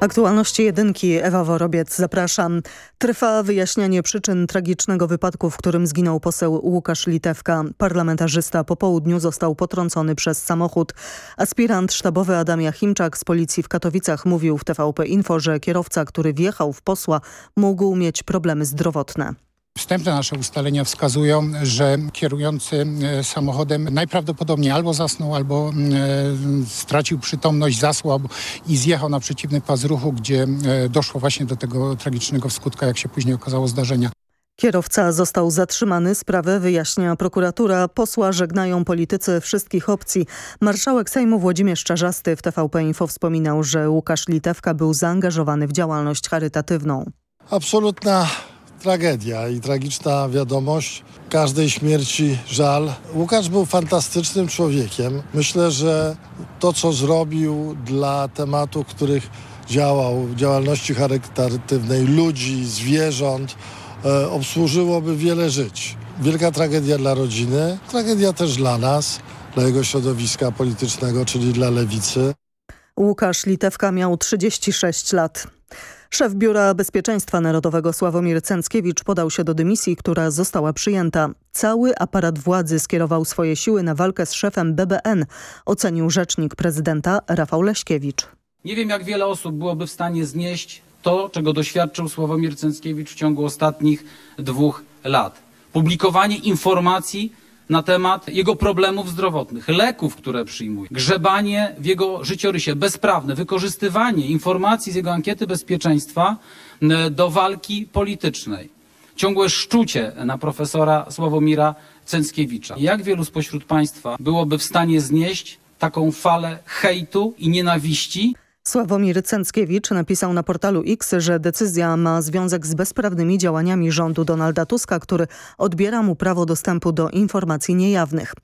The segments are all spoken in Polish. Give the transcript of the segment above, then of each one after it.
Aktualności jedynki, Ewa Worobiec, zapraszam. Trwa wyjaśnianie przyczyn tragicznego wypadku, w którym zginął poseł Łukasz Litewka. Parlamentarzysta po południu został potrącony przez samochód. Aspirant sztabowy Adam Jachimczak z policji w Katowicach mówił w TVP Info, że kierowca, który wjechał w posła mógł mieć problemy zdrowotne. Wstępne nasze ustalenia wskazują, że kierujący e, samochodem najprawdopodobniej albo zasnął, albo e, stracił przytomność, zasłabł i zjechał na przeciwny pas ruchu, gdzie e, doszło właśnie do tego tragicznego skutka, jak się później okazało, zdarzenia. Kierowca został zatrzymany, sprawę wyjaśnia prokuratura. Posła żegnają politycy wszystkich opcji. Marszałek Sejmu Włodzimierz Czarzasty w TVP Info wspominał, że Łukasz Litewka był zaangażowany w działalność charytatywną. Absolutna tragedia i tragiczna wiadomość. Każdej śmierci żal. Łukasz był fantastycznym człowiekiem. Myślę, że to, co zrobił dla tematów, których działał, działalności charytatywnej ludzi, zwierząt, e, obsłużyłoby wiele żyć. Wielka tragedia dla rodziny, tragedia też dla nas, dla jego środowiska politycznego, czyli dla lewicy. Łukasz Litewka miał 36 lat. Szef Biura Bezpieczeństwa Narodowego Sławomir Cęckiewicz podał się do dymisji, która została przyjęta. Cały aparat władzy skierował swoje siły na walkę z szefem BBN, ocenił rzecznik prezydenta Rafał Leśkiewicz. Nie wiem jak wiele osób byłoby w stanie znieść to, czego doświadczył Sławomir Cęckiewicz w ciągu ostatnich dwóch lat. Publikowanie informacji na temat jego problemów zdrowotnych, leków, które przyjmuje, grzebanie w jego życiorysie, bezprawne wykorzystywanie informacji z jego ankiety bezpieczeństwa do walki politycznej. Ciągłe szczucie na profesora Sławomira Cęckiewicza. Jak wielu spośród Państwa byłoby w stanie znieść taką falę hejtu i nienawiści? Sławomir Cęckiewicz napisał na portalu X, że decyzja ma związek z bezprawnymi działaniami rządu Donalda Tuska, który odbiera mu prawo dostępu do informacji niejawnych.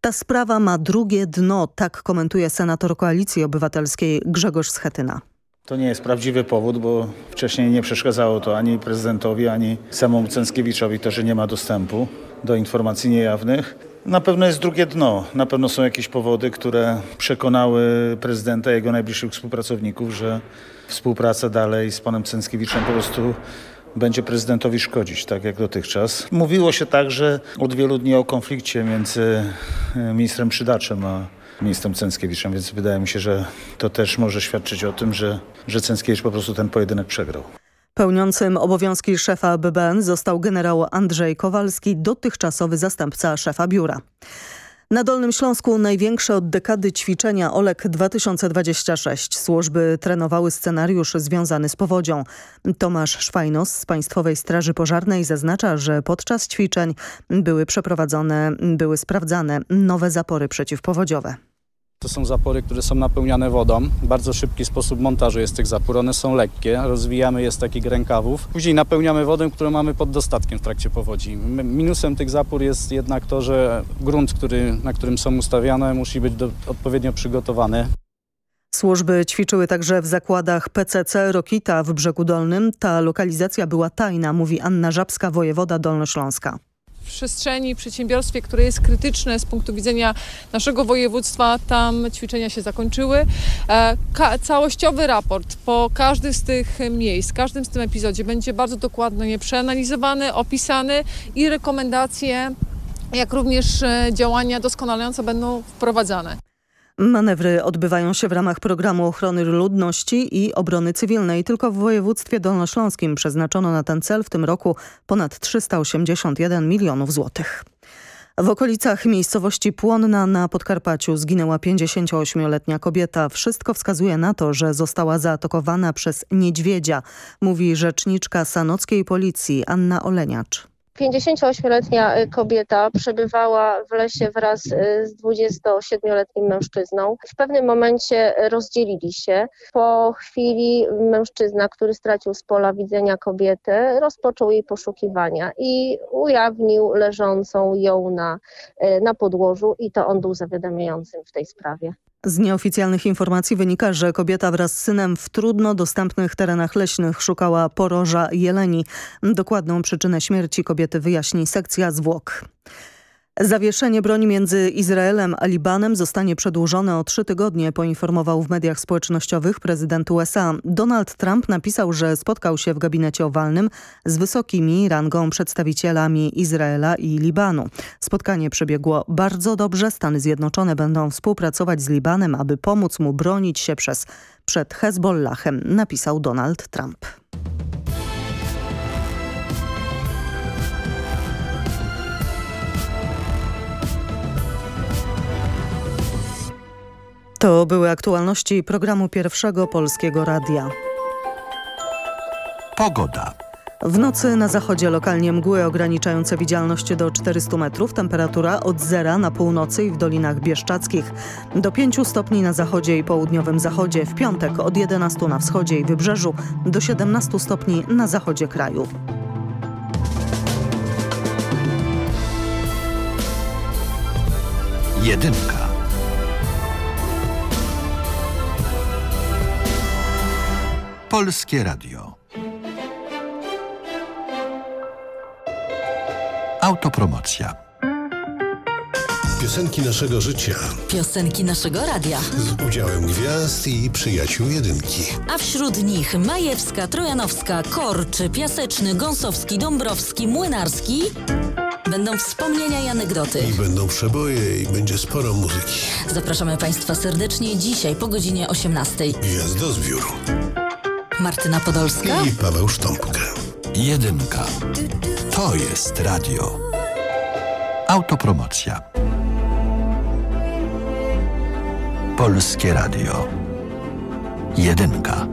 Ta sprawa ma drugie dno, tak komentuje senator Koalicji Obywatelskiej Grzegorz Schetyna. To nie jest prawdziwy powód, bo wcześniej nie przeszkadzało to ani prezydentowi, ani samemu Cęckiewiczowi to, że nie ma dostępu do informacji niejawnych. Na pewno jest drugie dno. Na pewno są jakieś powody, które przekonały prezydenta i jego najbliższych współpracowników, że współpraca dalej z panem Cęckiewiczem po prostu będzie prezydentowi szkodzić, tak jak dotychczas. Mówiło się także od wielu dni o konflikcie między e, ministrem Przydaczem a ministrem Cęckiewiczem, więc wydaje mi się, że to też może świadczyć o tym, że, że Cęckiewicz po prostu ten pojedynek przegrał. Pełniącym obowiązki szefa BBN został generał Andrzej Kowalski, dotychczasowy zastępca szefa biura. Na Dolnym Śląsku największe od dekady ćwiczenia OLEK 2026. Służby trenowały scenariusz związany z powodzią. Tomasz Szwajnos z Państwowej Straży Pożarnej zaznacza, że podczas ćwiczeń były przeprowadzone, były sprawdzane nowe zapory przeciwpowodziowe. To są zapory, które są napełniane wodą. Bardzo szybki sposób montażu jest tych zapór. One są lekkie. Rozwijamy je z takich rękawów. Później napełniamy wodę, którą mamy pod dostatkiem w trakcie powodzi. Minusem tych zapór jest jednak to, że grunt, który, na którym są ustawiane, musi być do, odpowiednio przygotowany. Służby ćwiczyły także w zakładach PCC Rokita w Brzegu Dolnym. Ta lokalizacja była tajna, mówi Anna Żabska, wojewoda dolnośląska przestrzeni, przedsiębiorstwie, które jest krytyczne z punktu widzenia naszego województwa, tam ćwiczenia się zakończyły. E, całościowy raport po każdym z tych miejsc, każdym z tym epizodzie będzie bardzo dokładnie przeanalizowany, opisany i rekomendacje, jak również e, działania doskonalające będą wprowadzane. Manewry odbywają się w ramach programu ochrony ludności i obrony cywilnej. Tylko w województwie dolnośląskim przeznaczono na ten cel w tym roku ponad 381 milionów złotych. W okolicach miejscowości Płonna na Podkarpaciu zginęła 58-letnia kobieta. Wszystko wskazuje na to, że została zaatakowana przez niedźwiedzia, mówi rzeczniczka sanockiej policji Anna Oleniacz. 58-letnia y, kobieta przebywała w lesie wraz y, z 27-letnim mężczyzną. W pewnym momencie rozdzielili się. Po chwili mężczyzna, który stracił z pola widzenia kobietę, rozpoczął jej poszukiwania i ujawnił leżącą ją na, y, na podłożu i to on był zawiadamiającym w tej sprawie. Z nieoficjalnych informacji wynika, że kobieta wraz z synem w trudno dostępnych terenach leśnych szukała poroża jeleni. Dokładną przyczynę śmierci kobiety wyjaśni sekcja zwłok. Zawieszenie broni między Izraelem a Libanem zostanie przedłużone o trzy tygodnie, poinformował w mediach społecznościowych prezydent USA. Donald Trump napisał, że spotkał się w gabinecie owalnym z wysokimi rangą przedstawicielami Izraela i Libanu. Spotkanie przebiegło bardzo dobrze. Stany Zjednoczone będą współpracować z Libanem, aby pomóc mu bronić się przez, przed Hezbollahem, napisał Donald Trump. To były aktualności programu Pierwszego Polskiego Radia. Pogoda. W nocy na zachodzie lokalnie mgły ograniczające widzialność do 400 metrów, temperatura od zera na północy i w dolinach bieszczadzkich, do 5 stopni na zachodzie i południowym zachodzie, w piątek od 11 na wschodzie i wybrzeżu, do 17 stopni na zachodzie kraju. Jedynka. Polskie Radio. Autopromocja. Piosenki naszego życia Piosenki naszego radia. z udziałem gwiazd i przyjaciół jedynki. A wśród nich Majewska, Trojanowska, Korczy, Piaseczny, Gąsowski, Dąbrowski, Młynarski. Będą wspomnienia i anegdoty. I będą przeboje i będzie sporo muzyki. Zapraszamy Państwa serdecznie dzisiaj po godzinie 18. Gwiazdozbiór Martyna Podolska. i Paweł Sztompka. Jedynka. To jest radio. Autopromocja. Polskie Radio. Jedynka.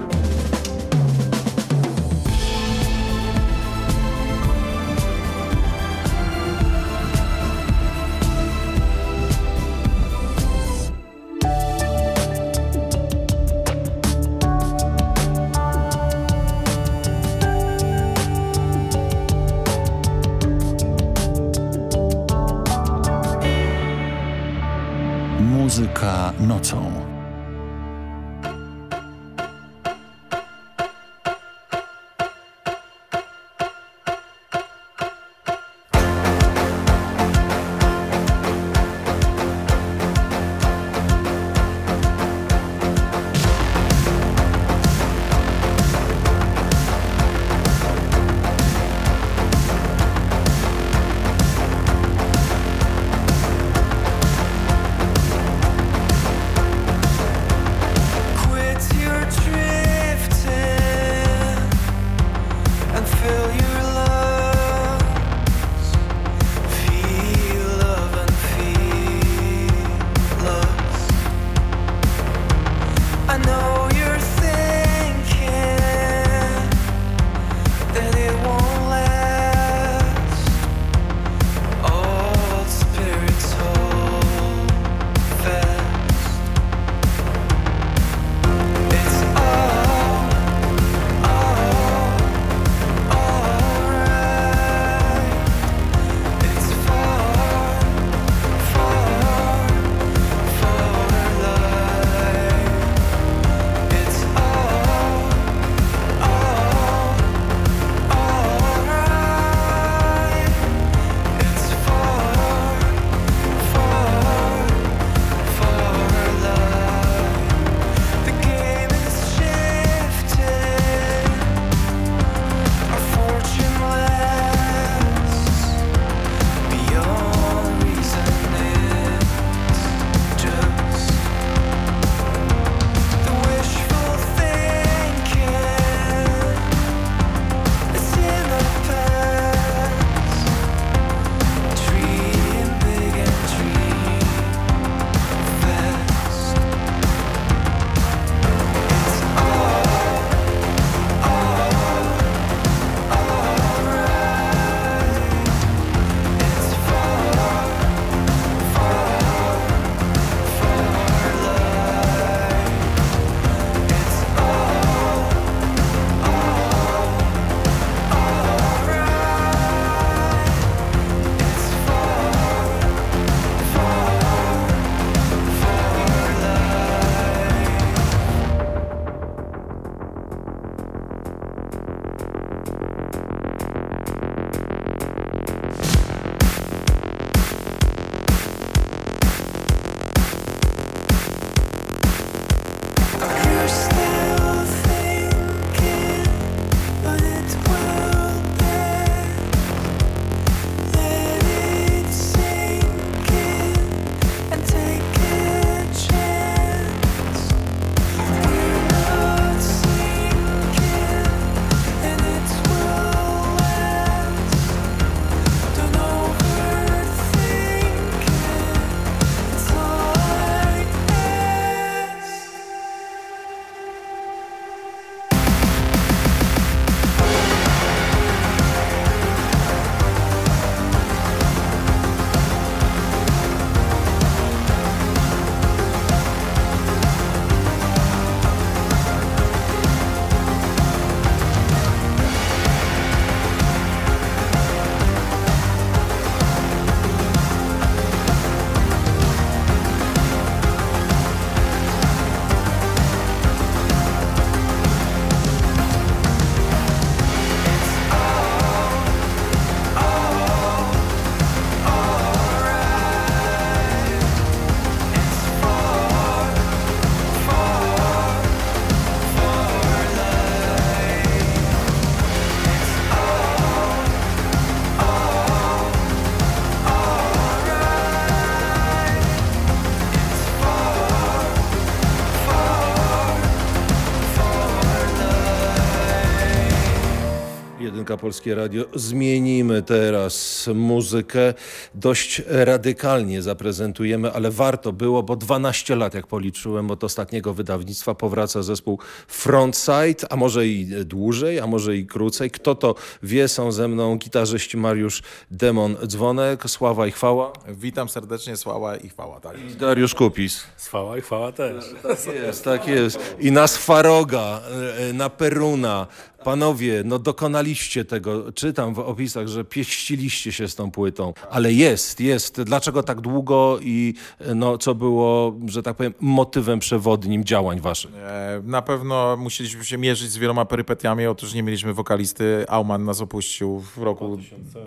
Polskie Radio. Zmienimy teraz muzykę. Dość radykalnie zaprezentujemy, ale warto było, bo 12 lat, jak policzyłem, od ostatniego wydawnictwa powraca zespół Frontside, a może i dłużej, a może i krócej. Kto to wie, są ze mną gitarzyści Mariusz Demon Dzwonek, Sława i Chwała. Witam serdecznie, Sława i chwała. Tak. I Dariusz Kupis. Chwała i chwała też. Tak jest, tak jest. I na Swaroga, e, na Peruna. Panowie, no dokonaliście tego. Czytam w opisach, że pieściliście się z tą płytą. Ale jest, jest. Dlaczego tak długo i no, co było, że tak powiem, motywem przewodnim działań waszych? E, Na pewno musieliśmy się mierzyć z wieloma perypetiami. Otóż nie mieliśmy wokalisty. Auman nas opuścił w roku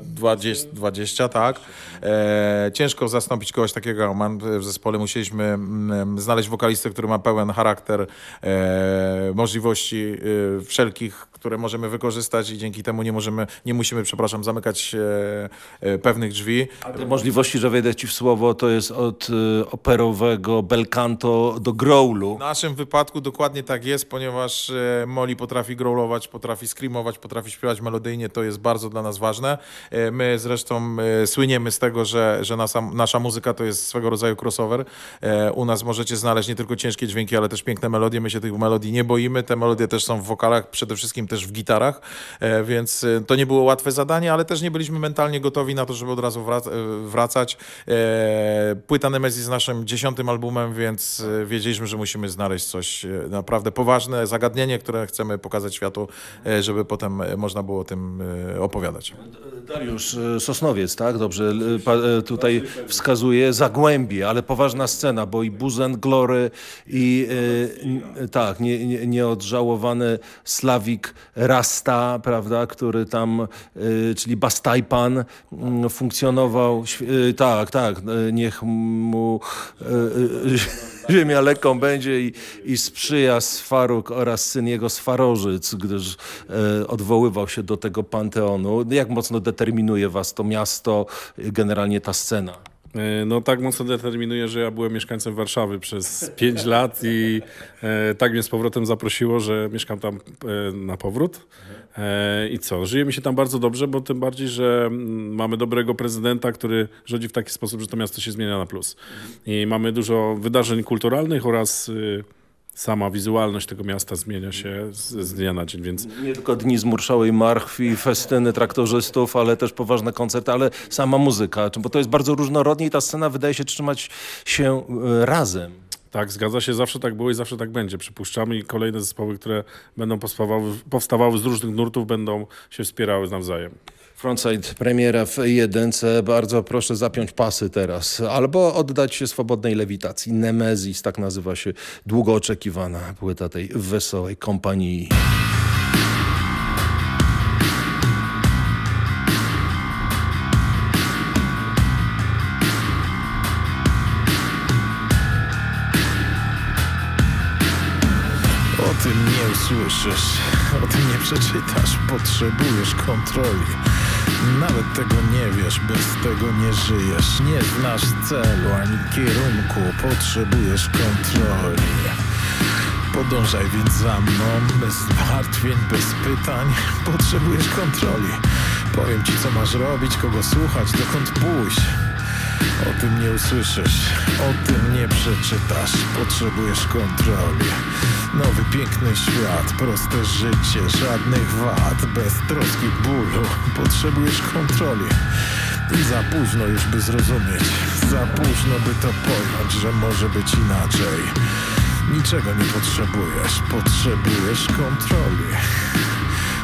20, 20 tak. E, ciężko zastąpić kogoś takiego Auman w zespole. Musieliśmy mm, znaleźć wokalistę, który ma pełen charakter, e, możliwości e, wszelkich, które możemy wykorzystać i dzięki temu nie możemy, nie musimy, przepraszam, zamykać e, e, pewnych drzwi. Te możliwości, że wejdę ci w słowo, to jest od e, operowego belcanto do growlu. W naszym wypadku dokładnie tak jest, ponieważ e, Molly potrafi growlować, potrafi screamować, potrafi śpiewać melodyjnie, to jest bardzo dla nas ważne. E, My zresztą e, słyniemy z tego, że, że nasza, nasza muzyka to jest swego rodzaju crossover. U nas możecie znaleźć nie tylko ciężkie dźwięki, ale też piękne melodie. My się tych melodii nie boimy. Te melodie też są w wokalach, przede wszystkim też w gitarach, e, więc e, to nie było łatwe zadanie, ale też nie byliśmy mentalnie gotowi na to, żeby od razu e, wracać. Płyta Nemesis jest naszym dziesiątym albumem, więc wiedzieliśmy, że musimy znaleźć coś naprawdę poważne, zagadnienie, które chcemy pokazać światu, żeby potem można było o tym opowiadać. Dariusz, Sosnowiec, tak? Dobrze, tutaj wskazuje Zagłębie, ale poważna scena, bo i Buzen Glory i tak, nie, nie, nieodżałowany Slawik Rasta, prawda, który tam, e, czyli Bastajpan mm, funkcjonował, e, tak, tak, e, niech mu ziemia lekką będzie i, i sprzyja Sfaruk oraz syn jego Swarożyc, gdyż odwoływał się do tego panteonu. Jak mocno determinuje was to miasto, generalnie ta scena? E, No tak mocno determinuje, że ja byłem mieszkańcem Warszawy przez 5 lat i e, tak mnie z powrotem zaprosiło, że mieszkam tam e, na powrót. E, I co? Żyje mi się tam bardzo dobrze, bo tym bardziej, że mm, mamy dobrego prezydenta, który rządzi w taki sposób, że to miasto się zmienia na plus. I mamy dużo wydarzeń kulturalnych oraz y, sama wizualność tego miasta zmienia się z, z dnia na dzień, więc Nie tylko dni zmurszałej marchwi, festyny traktorzystów, ale też poważne koncerty, ale sama muzyka, bo to jest bardzo różnorodnie i ta scena wydaje się trzymać się e, razem. Tak, zgadza się, zawsze tak było i zawsze tak będzie. Przypuszczamy i kolejne zespoły, które będą powstawały, powstawały z różnych nurtów, będą się wspierały nawzajem. Frontside premiera w jedynce. Bardzo proszę zapiąć pasy teraz. Albo oddać się swobodnej lewitacji. Nemezis, tak nazywa się długo oczekiwana płyta tej wesołej kompanii. O tym nie usłyszysz, o tym nie przeczytasz, potrzebujesz kontroli. Nawet tego nie wiesz, bez tego nie żyjesz. Nie znasz celu ani kierunku, potrzebujesz kontroli. Podążaj więc za mną, bez zmartwień, bez pytań, potrzebujesz kontroli. Powiem ci, co masz robić, kogo słuchać, dokąd pójść. O tym nie usłyszysz, o tym nie przeczytasz, potrzebujesz kontroli. Nowy piękny świat, proste życie, żadnych wad, bez troski bólu, potrzebujesz kontroli. I za późno już by zrozumieć, za późno by to pojąć, że może być inaczej. Niczego nie potrzebujesz, potrzebujesz kontroli.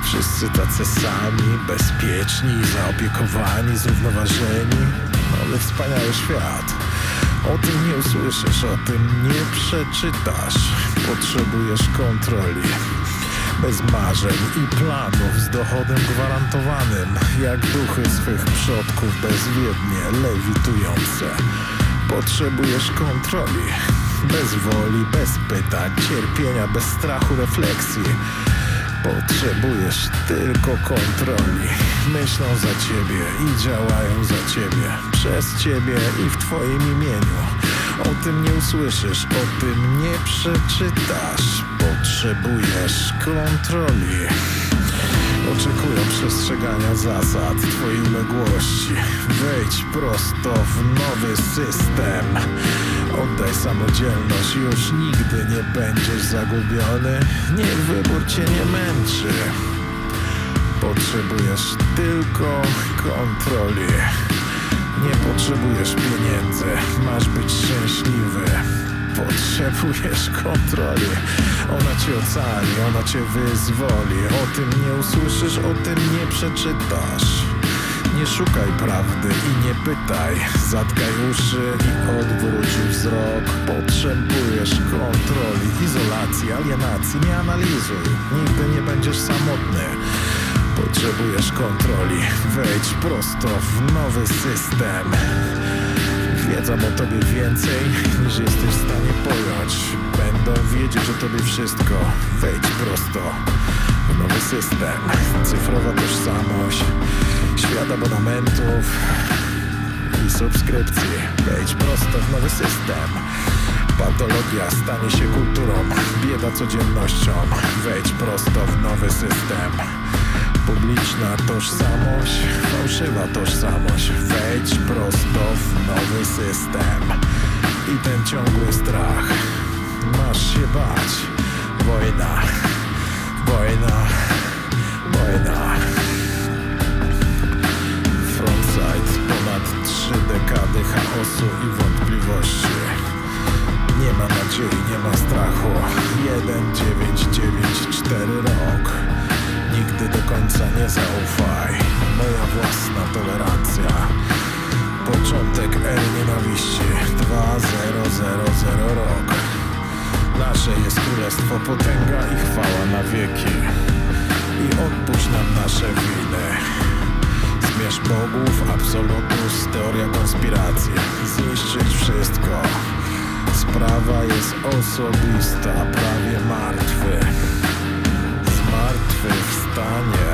Wszyscy tacy sami, bezpieczni, zaopiekowani, zrównoważeni. Ale wspaniały świat. O tym nie usłyszysz, o tym nie przeczytasz. Potrzebujesz kontroli. Bez marzeń i planów z dochodem gwarantowanym. Jak duchy swych przodków bezwiednie lewitujące. Potrzebujesz kontroli. Bez woli, bez pytań, cierpienia, bez strachu, refleksji. Potrzebujesz tylko kontroli. Myślą za ciebie i działają za ciebie. Przez ciebie i w twoim imieniu. O tym nie usłyszysz, o tym nie przeczytasz. Potrzebujesz kontroli. Oczekują przestrzegania zasad Twojej uległości. Wejdź prosto w nowy system. Oddaj samodzielność Już nigdy nie będziesz zagubiony. Niech wybór cię nie męczy. Potrzebujesz tylko kontroli. Nie potrzebujesz pieniędzy. Masz być szczęśliwy Potrzebujesz kontroli. Ona cię ocali, ona cię wyzwoli. O tym nie usłyszysz, o tym nie przeczytasz. Nie szukaj prawdy i nie pytaj. Zatkaj uszy i odwróć wzrok. Potrzebujesz kontroli, izolacji, alienacji. Nie analizuj, nigdy nie będziesz samotny. Potrzebujesz kontroli. Wejdź prosto w nowy system Wiedzą o tobie więcej niż jesteś w stanie pojąć. Będą wiedzieć o tobie wszystko. Wejdź prosto w nowy system. Cyfrowa tożsamość Świat abonamentów i subskrypcji. Wejdź prosto w nowy system. Patologia stanie się kulturą Bieda codziennością. Wejdź prosto w nowy system Publiczna tożsamość, fałszywa tożsamość. Wejdź prosto w nowy system. I ten ciągły strach. Masz się bać. Wojna, wojna, wojna. Frontside Ponad trzy dekady chaosu i wątpliwości. Nie ma nadziei, nie ma strachu. 1994 rok Nigdy do końca nie zaufaj. Moja własna tolerancja. Początek ery nienawiści. 2000 rok. Nasze jest królestwo, potęga i chwała na wieki. I odpuść nam nasze winy. Zmierz bogów, absolutus, teoria konspiracji. Zniszczyć wszystko. Sprawa jest osobista, prawie martwy Zmartwychwstanie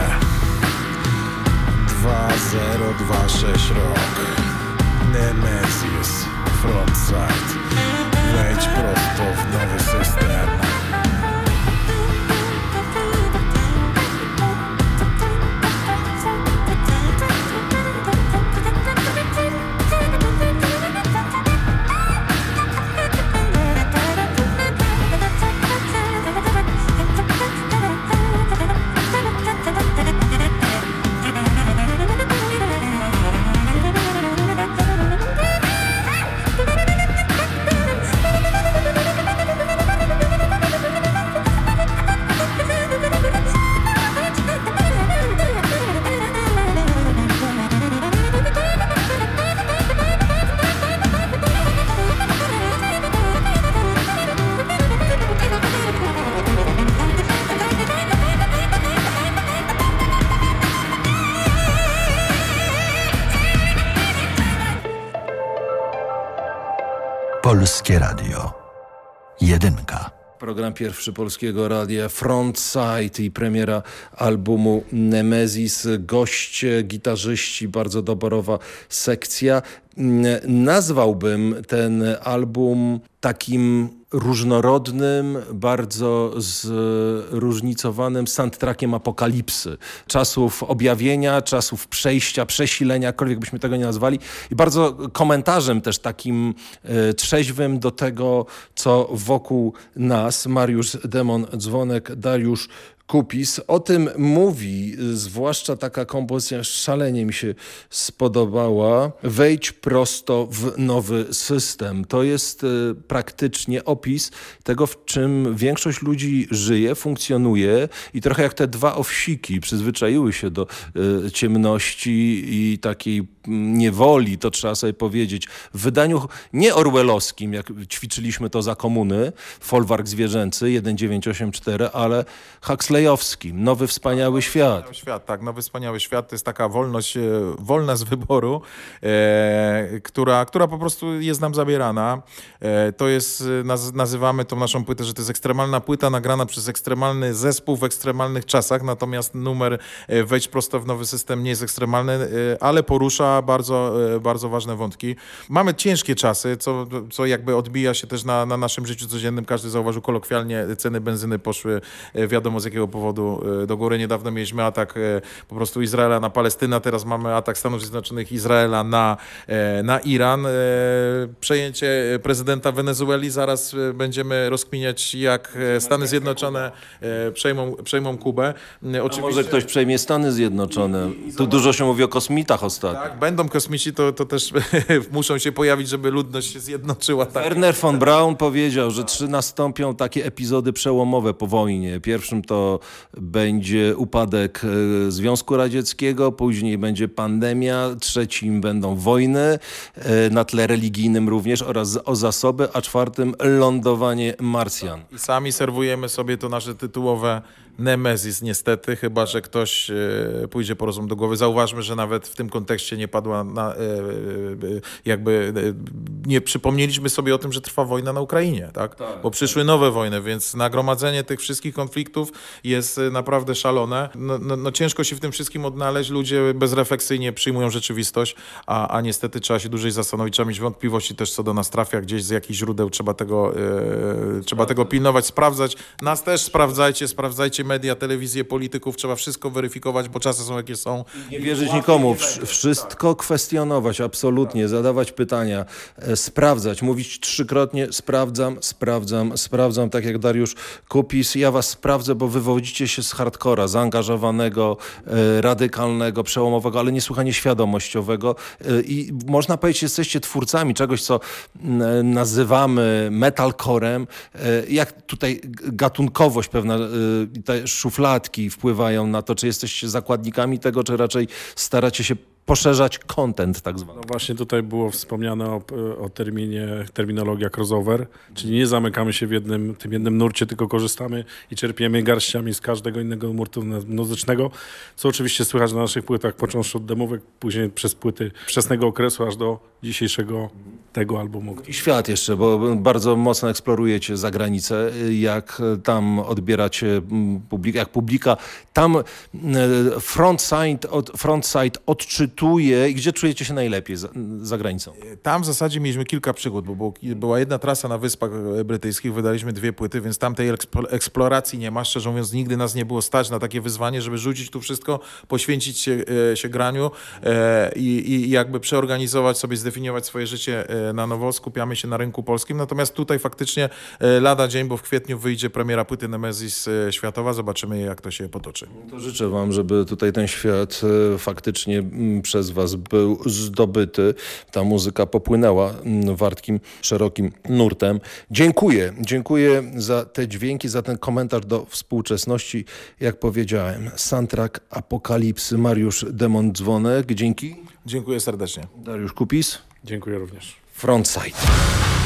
2026 rok. Nemesis Frontside. Wejdź prosto w nowy system Program pierwszy Polskiego Radia Frontside i premiera albumu Nemesis. Goście, gitarzyści, bardzo doborowa sekcja. Nazwałbym ten album takim różnorodnym, bardzo zróżnicowanym soundtrackiem apokalipsy. Czasów objawienia, czasów przejścia, przesilenia, jakkolwiek byśmy tego nie nazwali. I bardzo komentarzem też takim e, trzeźwym do tego, co wokół nas. Mariusz Demon Dzwonek, Dariusz Kupis. O tym mówi, zwłaszcza taka kompozycja szalenie mi się spodobała. Wejdź prosto w nowy system. To jest y, praktycznie opis tego, w czym większość ludzi żyje, funkcjonuje i trochę jak te dwa owsiki przyzwyczaiły się do y, ciemności i takiej niewoli, to trzeba sobie powiedzieć, w wydaniu nie orwellowskim, jak ćwiczyliśmy to za komuny, folwark zwierzęcy 1984, ale Huxleyowskim, Nowy Wspaniały Świat. Świat, tak, Nowy Wspaniały Świat to jest taka wolność, e, wolna z wyboru, e, która, która po prostu jest nam zabierana. E, to jest, naz, nazywamy tą naszą płytę, że to jest ekstremalna płyta nagrana przez ekstremalny zespół w ekstremalnych czasach, natomiast numer e, Wejdź prosto w nowy system nie jest ekstremalny, e, ale porusza dwa bardzo, e, bardzo ważne wątki. Mamy ciężkie czasy, co, co jakby odbija się też na, na naszym życiu codziennym. Każdy zauważył kolokwialnie, ceny benzyny poszły e, wiadomo z jakiego powodu e, do góry. Niedawno mieliśmy atak po prostu Izraela na Palestynę, teraz mamy atak Stanów Zjednoczonych Izraela na, na Iran. Przejęcie prezydenta Wenezueli, zaraz będziemy rozkminiać jak Stany Zjednoczone przejmą, przejmą Kubę. E, A może ktoś przejmie Stany Zjednoczone? Tu dużo się mówi o kosmitach ostatnio. Jak będą kosmici, to, to też muszą się pojawić, żeby ludność się zjednoczyła. Tak. Werner von Braun powiedział, że trzy nastąpią takie epizody przełomowe po wojnie. Pierwszym to będzie upadek e, Związku Radzieckiego, później będzie pandemia, trzecim będą wojny, e, na tle religijnym również oraz o zasoby, a czwartym lądowanie Marsjan. I sami serwujemy sobie to nasze tytułowe Nemezis niestety, chyba że ktoś e, pójdzie po rozum do głowy. Zauważmy, że nawet w tym kontekście nie padła, na, e, e, jakby nie przypomnieliśmy sobie o tym, że trwa wojna na Ukrainie, tak? Bo przyszły nowe wojny, więc nagromadzenie tych wszystkich konfliktów jest naprawdę szalone. No, no, no ciężko się w tym wszystkim odnaleźć. Ludzie bezrefleksyjnie przyjmują rzeczywistość, a, a niestety trzeba się dłużej zastanowić, trzeba mieć wątpliwości też co do nas trafia gdzieś z jakichś źródeł, trzeba tego, e, trzeba tego pilnować, sprawdzać. Nas też sprawdzajcie, sprawdzajcie media, telewizję, polityków, trzeba wszystko weryfikować, bo czasy są jakie są. Nie wierzyć nikomu, wsz- wszystko kwestionować, absolutnie, zadawać pytania, e, sprawdzać, mówić trzykrotnie sprawdzam, sprawdzam, sprawdzam, tak jak Dariusz Kupis. Ja was sprawdzę, bo wywodzicie się z hardcora, zaangażowanego, e, radykalnego, przełomowego, ale niesłychanie świadomościowego e, i można powiedzieć, jesteście twórcami czegoś, co nazywamy metalcorem. E, Jak tutaj gatunkowość pewna, e, te szufladki wpływają na to, czy jesteście zakładnikami tego, czy raczej staracie się poszerzać content tak zwany. No właśnie tutaj było wspomniane o, o terminie, terminologia crossover, czyli nie zamykamy się w jednym, tym jednym nurcie, tylko korzystamy i czerpiemy garściami z każdego innego nurtu muzycznego, co oczywiście słychać na naszych płytach, począwszy od demówek, później przez płyty wczesnego okresu, aż do dzisiejszego tego albumu. I świat jeszcze, bo bardzo mocno eksplorujecie za granicę, jak tam odbieracie mm, publikę, jak publika tam e, frontside, od, frontside odczytuje i gdzie czujecie się najlepiej za, za granicą? Tam w zasadzie mieliśmy kilka przygód, bo była jedna trasa na Wyspach Brytyjskich, wydaliśmy dwie płyty, więc tam tej eksploracji nie ma. Szczerze mówiąc, nigdy nas nie było stać na takie wyzwanie, żeby rzucić tu wszystko, poświęcić się, e, się graniu e, i, i jakby przeorganizować sobie, zdefiniować swoje życie e, na nowo. Skupiamy się na rynku polskim. Natomiast tutaj faktycznie e, lada dzień, bo w kwietniu wyjdzie premiera płyty Nemesis e, światowa. Zobaczymy, jak to się potoczy. To życzę wam, żeby tutaj ten świat e, faktycznie przez was był zdobyty. Ta muzyka popłynęła wartkim, szerokim nurtem. Dziękuję. Dziękuję za te dźwięki, za ten komentarz do współczesności. Jak powiedziałem, soundtrack Apokalipsy, Mariusz Demon Dzwonek. Dzięki. Dziękuję serdecznie. Dariusz Kupis. Dziękuję również. Frontside.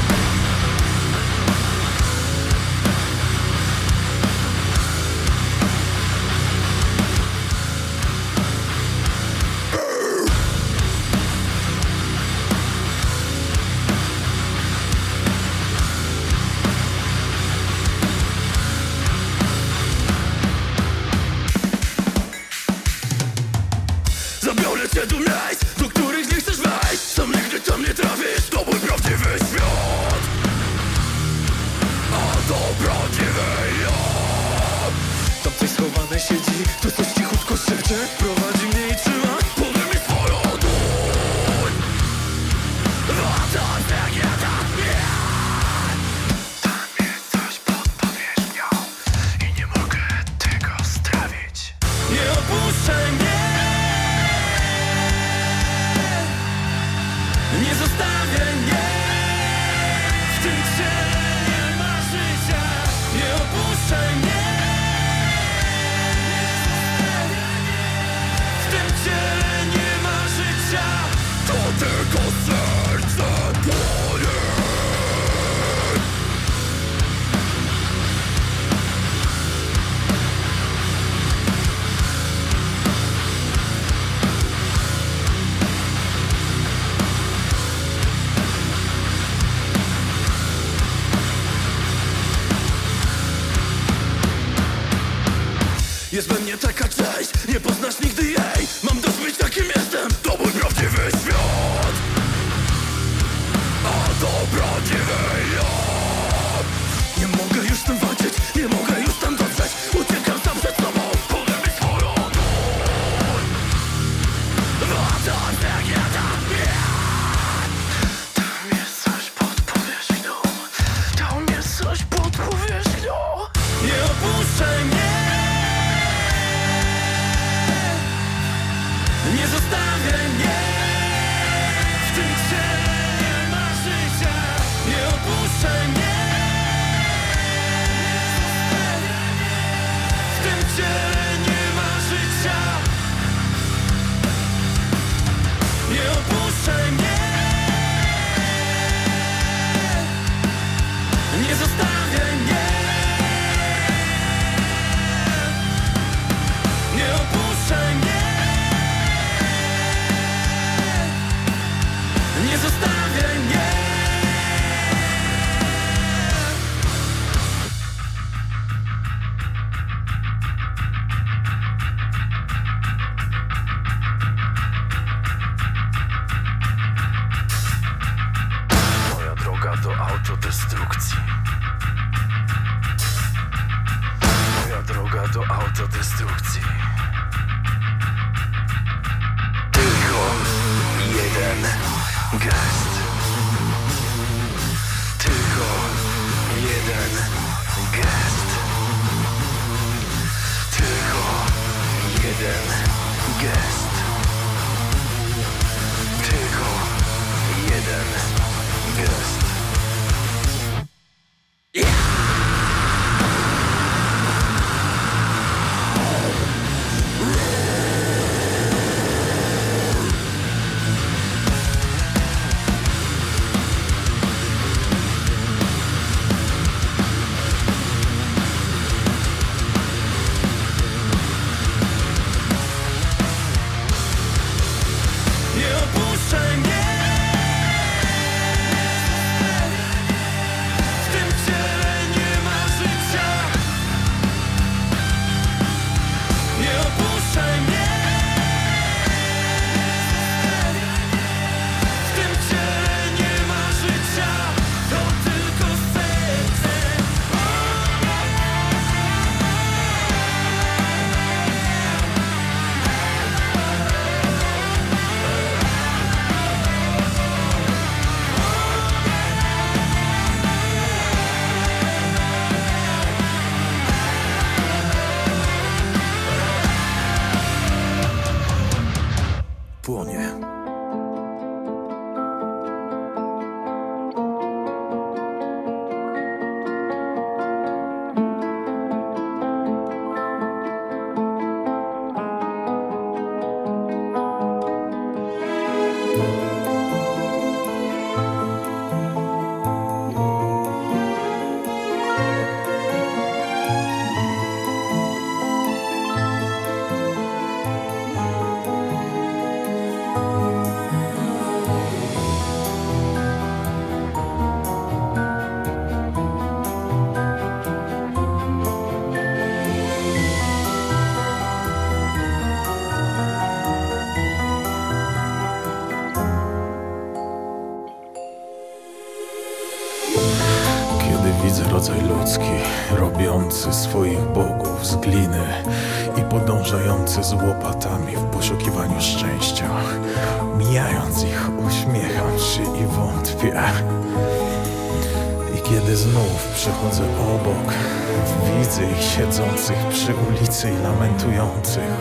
rhythm. Guess. Podążający z łopatami w poszukiwaniu szczęścia, mijając ich, uśmiecham się i wątpię. I kiedy znów przechodzę obok, widzę ich siedzących przy ulicy i lamentujących.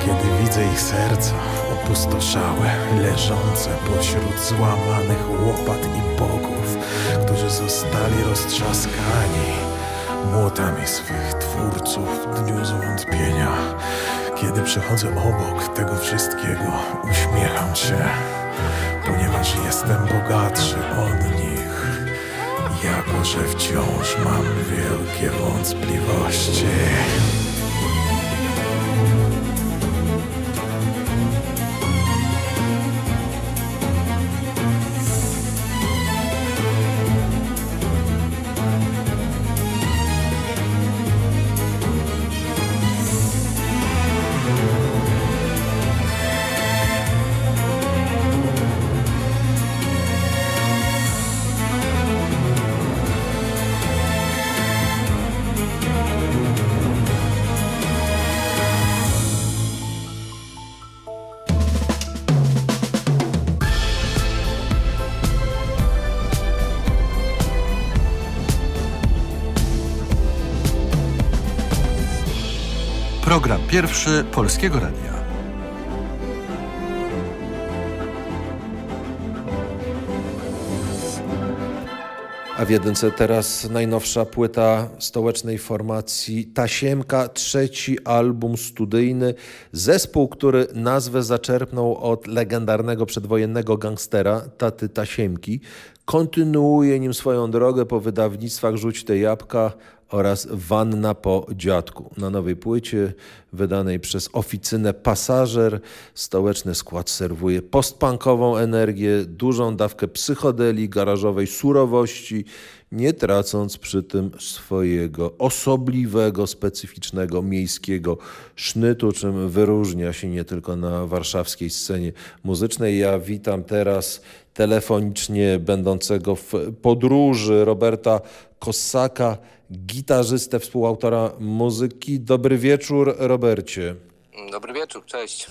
Kiedy widzę ich serca opustoszałe, leżące pośród złamanych łopat i bogów, którzy zostali roztrzaskani młotami swych twórców w dniu zwątpienia. Kiedy przechodzę obok tego wszystkiego, uśmiecham się, ponieważ jestem bogatszy od nich, jako że wciąż mam wielkie wątpliwości. Program pierwszy Polskiego Radia. A w jedynce teraz najnowsza płyta stołecznej formacji Tasiemka, trzeci album studyjny. Zespół, który nazwę zaczerpnął od legendarnego przedwojennego gangstera Taty Tasiemki. Kontynuuje nim swoją drogę po wydawnictwach Rzuć te jabłka oraz Wanna po dziadku. Na nowej płycie wydanej przez oficynę Pasażer stołeczny skład serwuje postpunkową energię, dużą dawkę psychodelii, garażowej surowości, nie tracąc przy tym swojego osobliwego, specyficznego miejskiego sznytu, czym wyróżnia się nie tylko na warszawskiej scenie muzycznej. Ja witam teraz telefonicznie będącego w podróży Roberta Kossaka, gitarzystę, współautora muzyki. Dobry wieczór, Robercie. Dobry wieczór, cześć.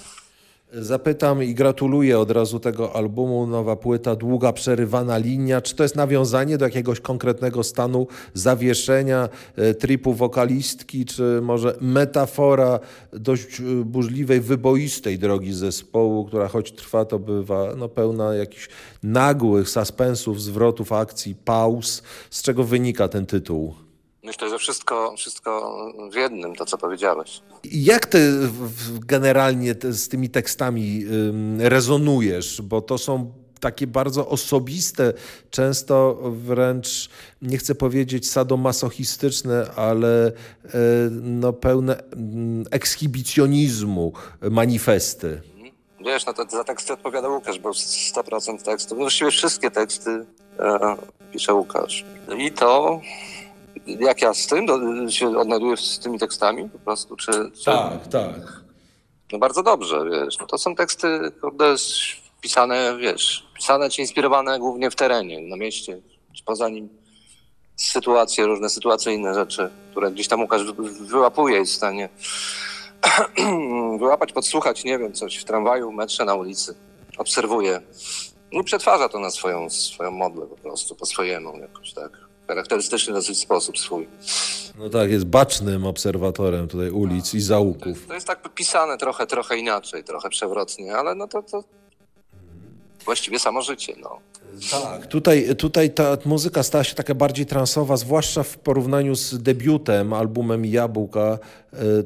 Zapytam i gratuluję od razu tego albumu, nowa płyta, długa przerywana linia. Czy to jest nawiązanie do jakiegoś konkretnego stanu zawieszenia, e, tripu wokalistki, czy może metafora dość e, burzliwej, wyboistej drogi zespołu, która choć trwa, to bywa no, pełna jakichś nagłych suspensów, zwrotów akcji, pauz. Z czego wynika ten tytuł? Myślę, że wszystko, wszystko w jednym, to co powiedziałeś. Jak ty generalnie z tymi tekstami rezonujesz? Bo to są takie bardzo osobiste, często wręcz, nie chcę powiedzieć sadomasochistyczne, ale y, no, pełne y, ekshibicjonizmu manifesty. Wiesz, no to za teksty odpowiada Łukasz, bo 100% tekstów, no właściwie wszystkie teksty e, pisze Łukasz. I to jak ja z tym do, się odnajduję z tymi tekstami po prostu, czy... czy... Tak, tak. No bardzo dobrze, wiesz. No to są teksty, kurde, pisane, wiesz, pisane czy inspirowane głównie w terenie, na mieście, czy poza nim. Sytuacje, różne sytuacyjne rzeczy, które gdzieś tam Łukasz wyłapuje, jest w stanie wyłapać, podsłuchać, nie wiem, coś w tramwaju, metrze, na ulicy. Obserwuje. I przetwarza to na swoją, swoją modlę po prostu, po swojemu jakoś, tak charakterystyczny dosyć sposób swój. No tak, jest bacznym obserwatorem tutaj ulic i zaułków. To jest tak pisane trochę, trochę inaczej, trochę przewrotnie, ale no to, to właściwie samo życie, no. Tak, tutaj, tutaj ta muzyka stała się taka bardziej transowa, zwłaszcza w porównaniu z debiutem, albumem Jabłka.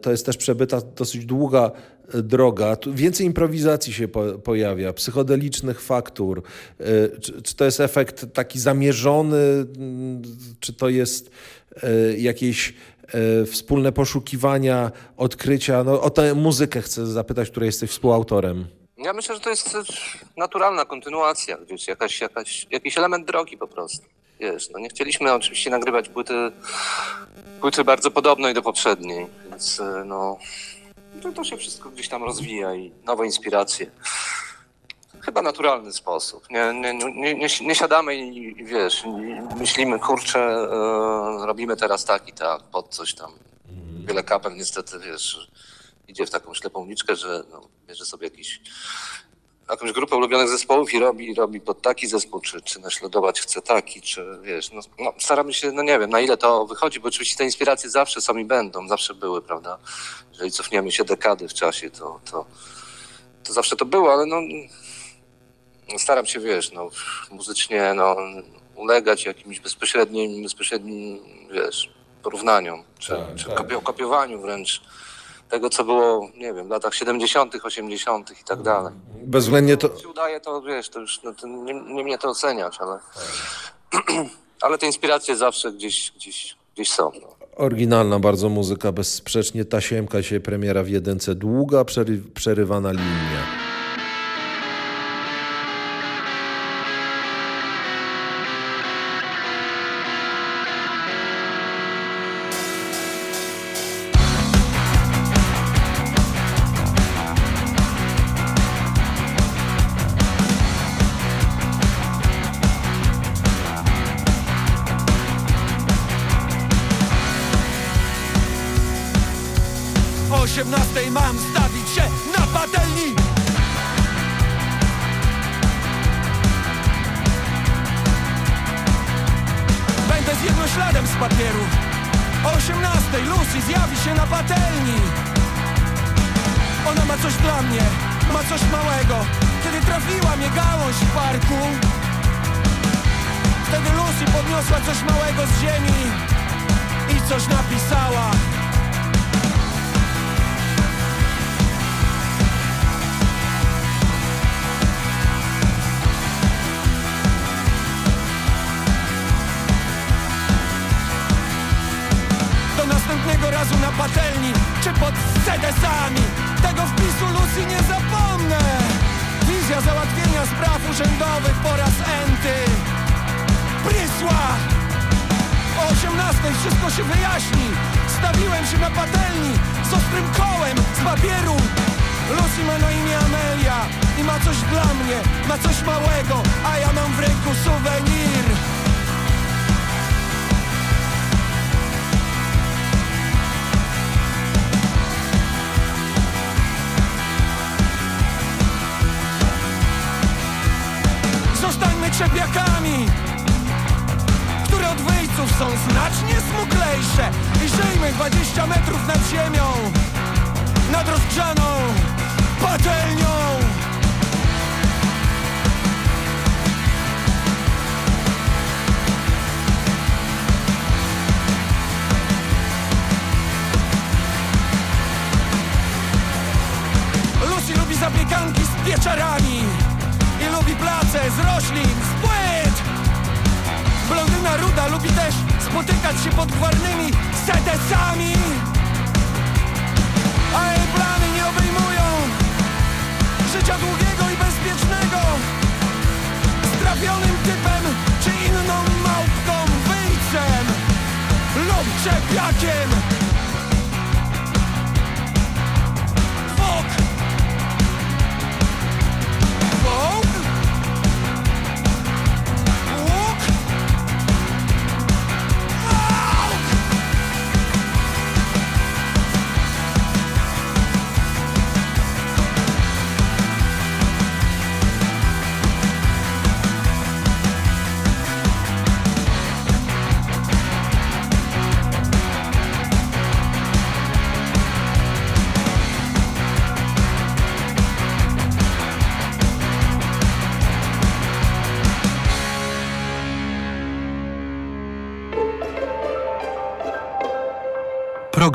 To jest też przebyta dosyć długa droga. Tu więcej improwizacji się po, pojawia, psychodelicznych faktur. Czy, czy, to jest efekt taki zamierzony, czy to jest jakieś wspólne poszukiwania, odkrycia? No, o tę muzykę chcę zapytać, której jesteś współautorem. Ja myślę, że to jest naturalna kontynuacja, wiesz, jakaś, jakaś, jakiś element drogi po prostu. Wiesz, no nie chcieliśmy oczywiście nagrywać płyty, płyty bardzo podobnej do poprzedniej, więc no, to, to się wszystko gdzieś tam rozwija i nowe inspiracje. Chyba naturalny sposób. Nie, nie, nie, nie, nie siadamy i, wiesz, myślimy, kurczę, e, robimy teraz tak i tak, pod coś tam. Wiele kapel niestety, wiesz, idzie w taką ślepą uliczkę, że no, bierze sobie jakiś, jakąś grupę ulubionych zespołów i robi, robi pod taki zespół, czy, czy naśladować chce taki, czy wiesz, no, no, staramy się, no nie wiem, na ile to wychodzi, bo oczywiście te inspiracje zawsze są i będą, zawsze były, prawda? Jeżeli cofniemy się dekady w czasie, to, to, to zawsze to było, ale no staram się, wiesz, no muzycznie, no ulegać jakimś bezpośrednim, bezpośrednim, wiesz, porównaniom, czy, Tak, czy tak. kopio- kopiowaniu wręcz tego, co było, nie wiem, w latach 70., 80. i tak dalej. Bezwzględnie to... Się udaje, to wiesz, to już no, to nie, nie mnie to oceniać, ale, ale te inspiracje zawsze gdzieś, gdzieś, gdzieś są. No. Oryginalna bardzo muzyka, bezsprzecznie tasiemka się premiera w jedynce. Długa, przery, przerywana linia. Pod sedesami. Tego wpisu Lucy nie zapomnę. Wizja załatwienia spraw urzędowych po raz enty. Prysła! O 18 wszystko się wyjaśni. Stawiłem się na patelni Z ostrym kołem, z papieru. Lucy ma na imię Amelia I ma coś dla mnie, ma coś małego A ja mam w ręku suwenir Zostańmy trzepiakami Które od wyjców są znacznie smuklejsze. I żyjmy 20 metrów nad ziemią Nad rozgrzaną patelnią. Lucy lubi zapiekanki z pieczarami place z roślin, z płyt. Blondyna Ruda lubi też spotykać się pod gwarnymi sedesami A jej plany nie obejmują życia długiego i bezpiecznego. Z trafionym typem czy inną małpką, wyjcem lub czepiakiem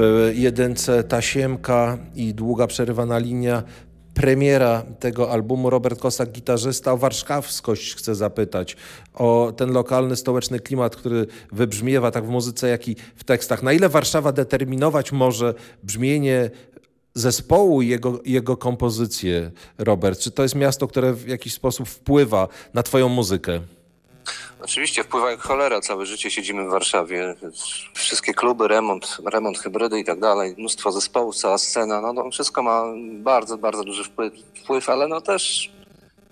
W jedynce Tasiemka i Długa Przerywana Linia. Premiera tego albumu Robert Kosak, gitarzysta, o warszawskość chcę zapytać, o ten lokalny, stołeczny klimat, który wybrzmiewa tak w muzyce, jak i w tekstach. Na ile Warszawa determinować może brzmienie zespołu i jego, jego kompozycję, Robert? Czy to jest miasto, które w jakiś sposób wpływa na twoją muzykę? Oczywiście wpływa jak cholera, całe życie siedzimy w Warszawie. Wszystkie kluby, remont, remont hybrydy i tak dalej, mnóstwo zespołów, cała scena, no to wszystko ma bardzo, bardzo duży wpływ, wpływ ale no też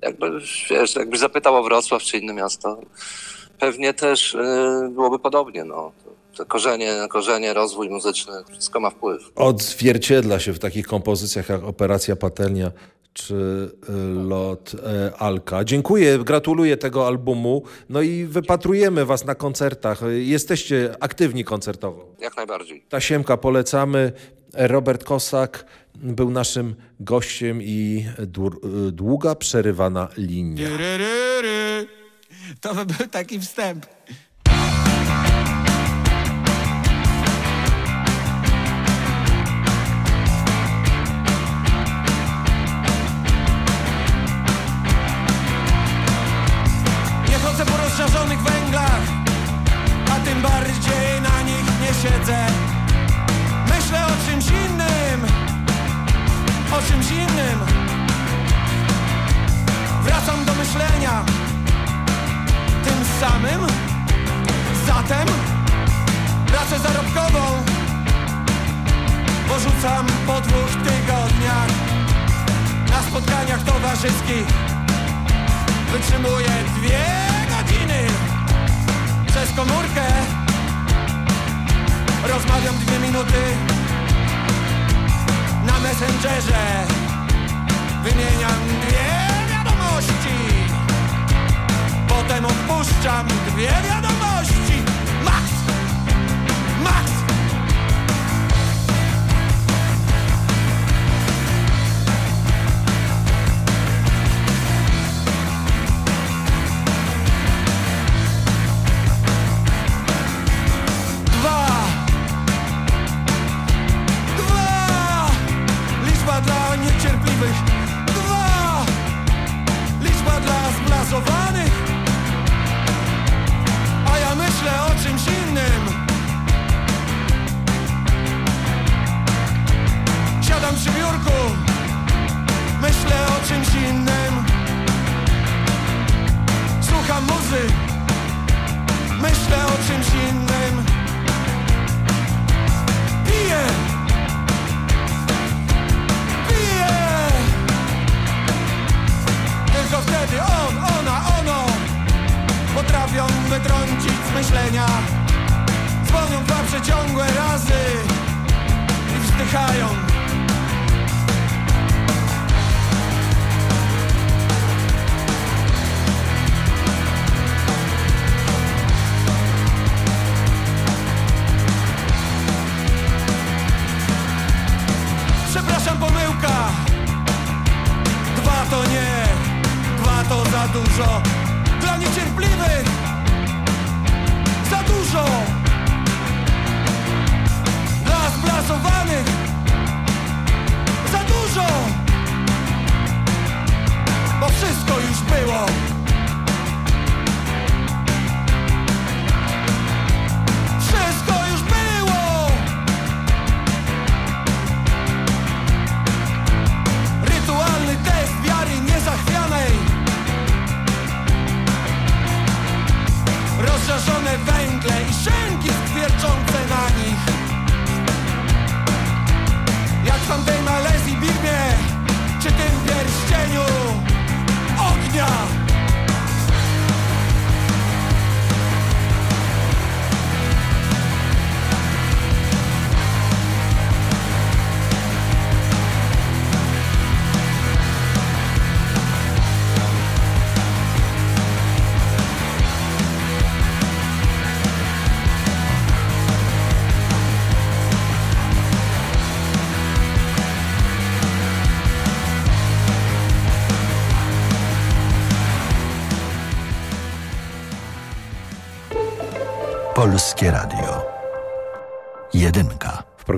jakby, wiesz, jakbyś zapytał o Wrocław czy inne miasto, pewnie też y, byłoby podobnie, no. Te korzenie, korzenie, rozwój muzyczny, wszystko ma wpływ. Odzwierciedla się w takich kompozycjach jak Operacja Patelnia czy y, lot y, Alka. Dziękuję, gratuluję tego albumu. No i wypatrujemy was na koncertach. Jesteście aktywni koncertowo. Jak najbardziej. Tasiemka polecamy. Robert Kosak był naszym gościem i dłu- długa przerywana linia. To by był taki wstęp. Towarzyskich wytrzymuję dwie godziny. Przez komórkę rozmawiam dwie minuty. Na Messengerze wymieniam dwie wiadomości. Potem odpuszczam dwie wiadomości.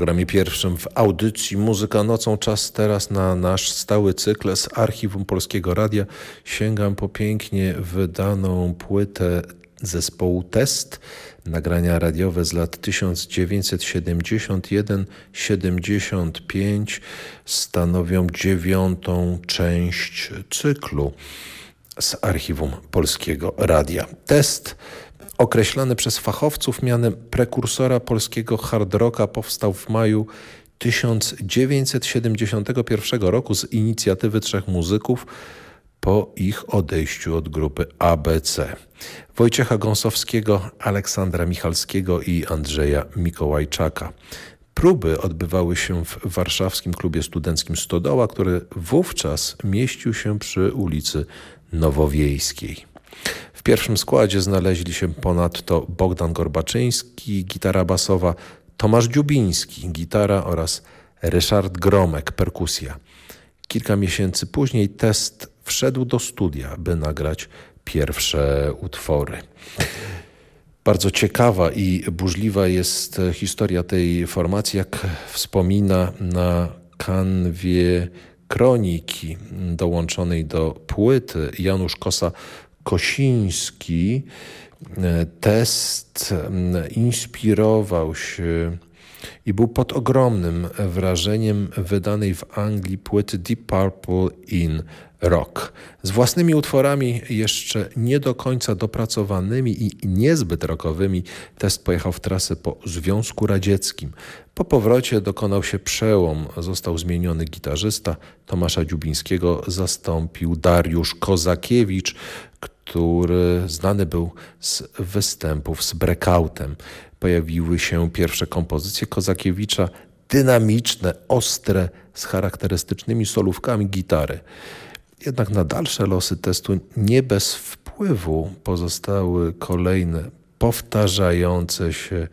Programie pierwszym w audycji Muzyka Nocą czas teraz na nasz stały cykl z Archiwum Polskiego Radia. Sięgam po pięknie wydaną płytę zespołu Test. Nagrania radiowe z lat 1971-75 stanowią dziewiątą część cyklu z Archiwum Polskiego Radia. Test określany przez fachowców mianem prekursora polskiego hard rocka powstał w maju 1971 roku z inicjatywy trzech muzyków po ich odejściu od grupy ABC. Wojciecha Gąsowskiego, Aleksandra Michalskiego i Andrzeja Mikołajczaka. Próby odbywały się w warszawskim klubie studenckim Stodoła, który wówczas mieścił się przy ulicy Nowowiejskiej. Pierwszym składzie znaleźli się ponadto Bogdan Gorbaczyński, gitara basowa, Tomasz Dziubiński, gitara oraz Ryszard Gromek, perkusja. Kilka miesięcy później test wszedł do studia, by nagrać pierwsze utwory. Bardzo ciekawa i burzliwa jest historia tej formacji, jak wspomina na kanwie kroniki dołączonej do płyty Janusz Kosa Kosiński. Test inspirował się i był pod ogromnym wrażeniem wydanej w Anglii płyty Deep Purple in Rock. Z własnymi utworami jeszcze nie do końca dopracowanymi i niezbyt rockowymi test pojechał w trasę po Związku Radzieckim. Po powrocie dokonał się przełom. Został zmieniony gitarzysta. Tomasza Dziubińskiego zastąpił Dariusz Kozakiewicz, który znany był z występów z breakoutem. Pojawiły się pierwsze kompozycje Kozakiewicza, dynamiczne, ostre, z charakterystycznymi solówkami gitary. Jednak na dalsze losy testu nie bez wpływu pozostały kolejne powtarzające się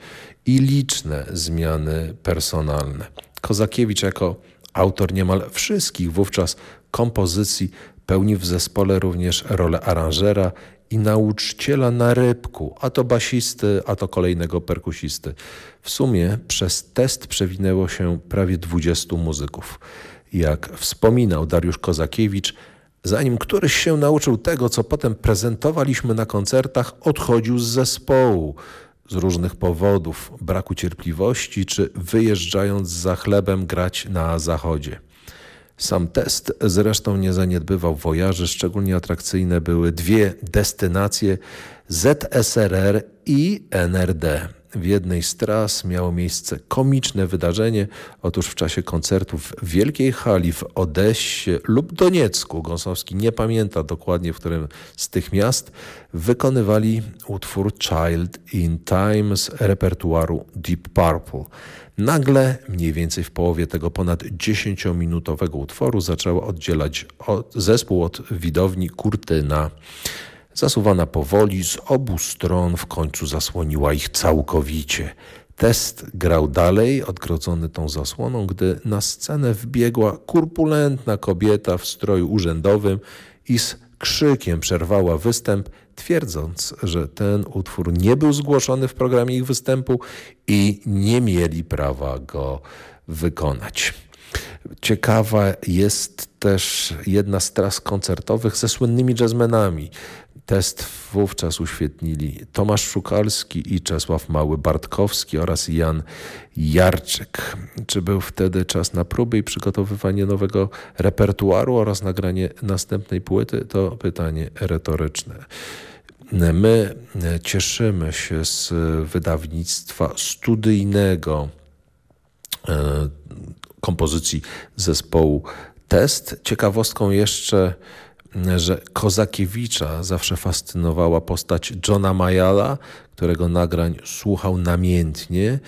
i liczne zmiany personalne. Kozakiewicz jako autor niemal wszystkich wówczas kompozycji pełni w zespole również rolę aranżera i nauczyciela na rybku, a to basisty, a to kolejnego perkusisty. W sumie przez test przewinęło się prawie 20 muzyków. Jak wspominał Dariusz Kozakiewicz, zanim któryś się nauczył tego, co potem prezentowaliśmy na koncertach, odchodził z zespołu z różnych powodów, braku cierpliwości czy wyjeżdżając za chlebem grać na zachodzie. Sam test zresztą nie zaniedbywał wojaży, szczególnie atrakcyjne były dwie destynacje ZSRR i NRD. W jednej z tras miało miejsce komiczne wydarzenie. Otóż w czasie koncertów w Wielkiej Hali w Odessie lub Doniecku, Gąsowski nie pamięta dokładnie, w którym z tych miast, wykonywali utwór Child in Time z repertuaru Deep Purple. Nagle, mniej więcej w połowie tego ponad 10-minutowego utworu, zaczęła oddzielać od, zespół od widowni kurtyna. Zasuwana powoli z obu stron w końcu zasłoniła ich całkowicie. Test grał dalej, odgrodzony tą zasłoną, gdy na scenę wbiegła kurpulentna kobieta w stroju urzędowym i z krzykiem przerwała występ, twierdząc, że ten utwór nie był zgłoszony w programie ich występu i nie mieli prawa go wykonać. Ciekawa jest też jedna z tras koncertowych ze słynnymi jazzmenami. Test wówczas uświetnili Tomasz Szukalski i Czesław Mały-Bartkowski oraz Jan Jarczyk. Czy był wtedy czas na próby i przygotowywanie nowego repertuaru oraz nagranie następnej płyty? To pytanie retoryczne. My cieszymy się z wydawnictwa studyjnego kompozycji zespołu Test. Ciekawostką jeszcze że Kozakiewicza zawsze fascynowała postać Johna Mayala, którego nagrań słuchał namiętnie,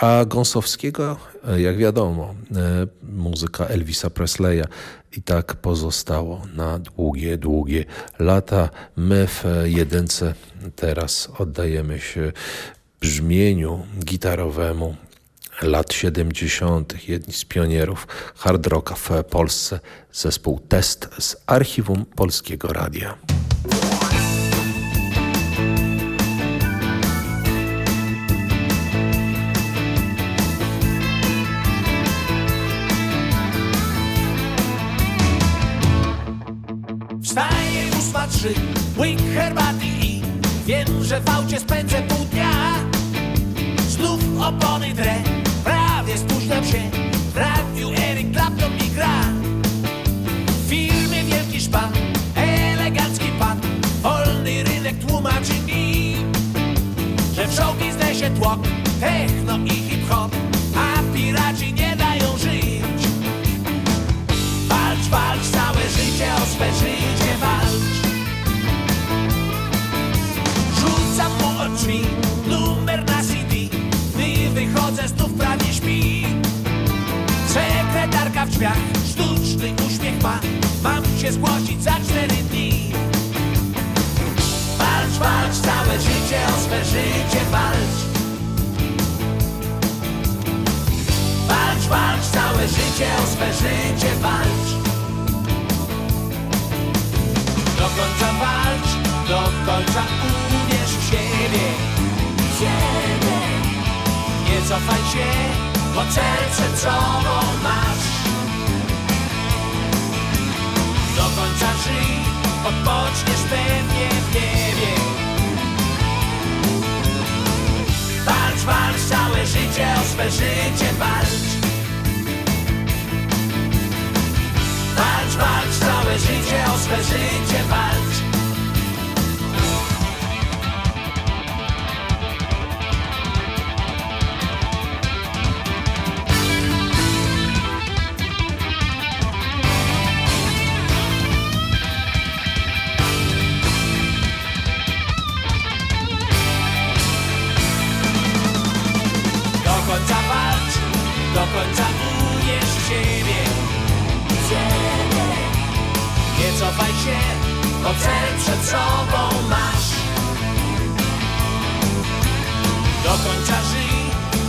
a Gąsowskiego, jak wiadomo, muzyka Elvisa Presleya i tak pozostało na długie, długie lata. My w jedynce teraz oddajemy się brzmieniu gitarowemu lat 70., jedni z pionierów hard rocka w Polsce, zespół Test z archiwum Polskiego Radia. Wstaję ósma trzy, łyk herbaty i wiem, że w aucie spędzę pół dnia. Znów opony drę się. W radiu Eric Clapton mi gra. W wielki szpan, elegancki pan, wolny rynek tłumaczy mi, że w show biznesie tłok, techno i hip-hop, a piraci nie dają żyć. Walcz, walcz, całe życie o swe życie walcz. Rzucam mu drzwi numer na CD, gdy wychodzę znów prawie śpi. Drzwiach, sztuczny uśmiech ma, mam się zgłosić za cztery dni. Walcz, walcz, całe życie o swe życie walcz. Walcz, walcz, całe życie o swe życie walcz. Do końca walcz, do końca uwierz w siebie. Siebie. Nie cofaj się, bo przed sobą masz. Odpoczniesz pewnie w niebie. Walcz, walcz, całe życie o swe życie walcz. Walcz, walcz, całe życie o swe życie walcz.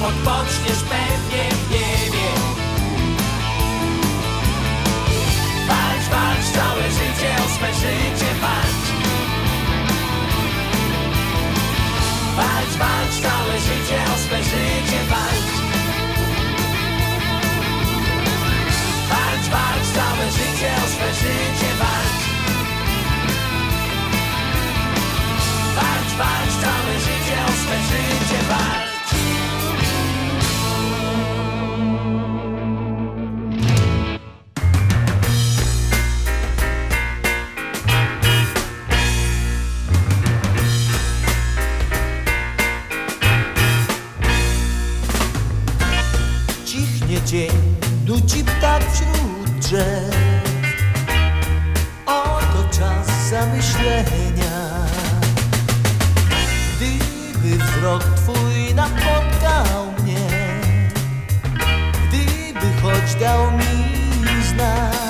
Odpoczniesz pewnie w niebie. Walcz, walcz, całe życie o swe życie walcz. Walcz, walcz, całe życie o swe życie walcz. Walcz, walcz, całe życie o swe życie walcz. Walcz, walcz, całe życie o swe życie walcz. Wśród drzew. Oto czas zamyślenia. Gdyby wzrok twój napotkał mnie Gdyby choć dał mi znak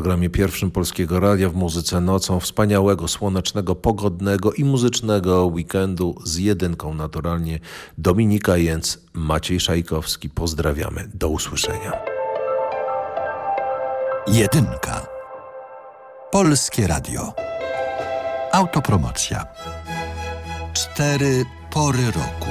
programie pierwszym Polskiego Radia w muzyce nocą wspaniałego, słonecznego, pogodnego i muzycznego weekendu z jedynką naturalnie. Dominika Jęc, Maciej Szajkowski. Pozdrawiamy. Do usłyszenia. Jedynka. Polskie Radio. Autopromocja. Cztery pory roku.